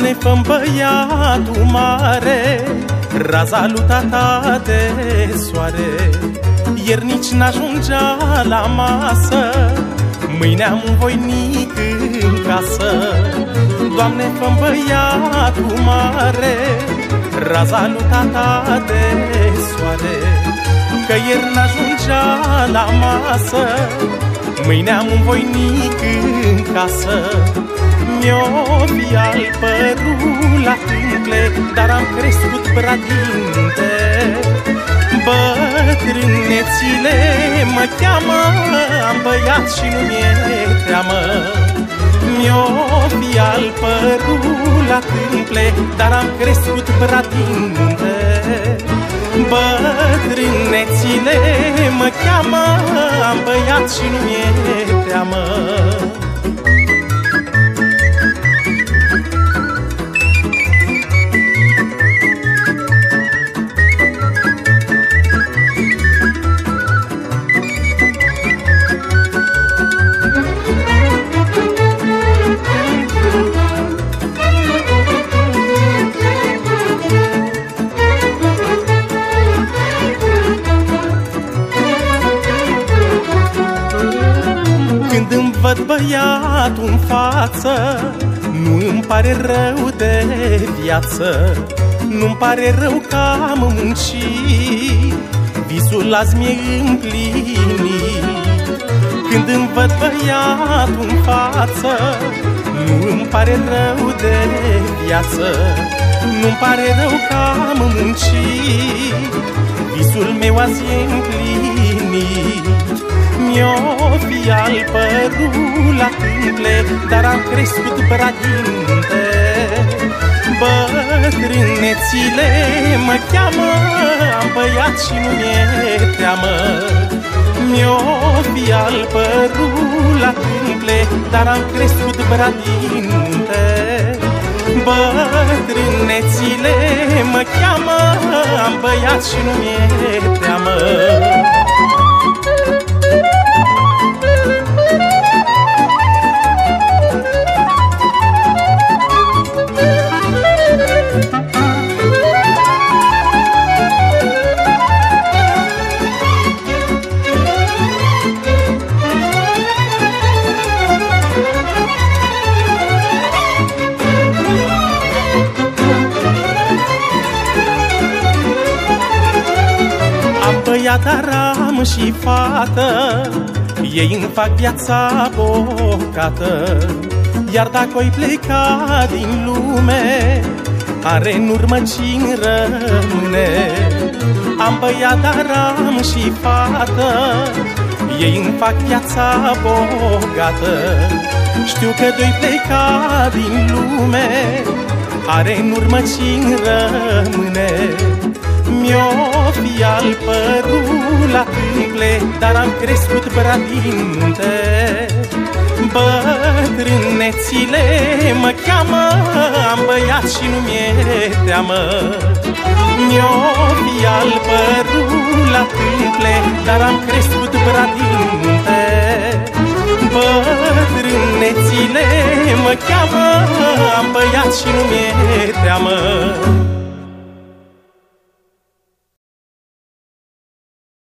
fă băiatul mare Raza lui tata de soare. Ieri nici n-ajungea la masă Mâine am un voinic în casă. Doamne, fă băiatul mare Raza lui tata de soare. Că ieri n-ajungea la masă Mâine am un voinic în casă. Mi-o fi al părul la tâmple Dar am crescut bradinte Bătrânețile mă cheamă Am băiat și nu mi-e teamă. Mi-o fi al părul la tâmple Dar am crescut bradinte Bătrânețile mă cheamă Am băiat și nu mi-e teamă văd băiatul în față. Nu îmi pare rău de viață Nu-mi pare rău că am muncit. Visul azi mi-e împlinit. Când îmi văd băiatul în față Nu îmi pare rău de viață. Nu-mi pare rău că am muncit. Visul meu azi e împlinit Mi-o fi al părul la tâmple Dar am crescut bradinte Bătrânețile mă cheamă Am băiat și nu mi-e teamă. Mi-o fi al părul la tâmple Dar am crescut bradinte Bătrânețile mă cheamă Am băiat și nu mi-e teamă băiat, dar am și fată Ei îmi fac viața bocată Iar dacă oi pleca din lume Are în urmă cine rămâne. Am băiat, dar am și fată Ei îmi fac viața bogată. Știu că doi pleca din lume Are în urmă cine rămâne. Mi-o fi al părul la tâmple Dar am crescut bradinte Bătrânețile mă cheamă Am băiat și nu mi-e teamă. Mi-o fi al părul la tâmple Dar am crescut bradinte Bătrânețile mă cheamă Am băiat și nu mi-e teamă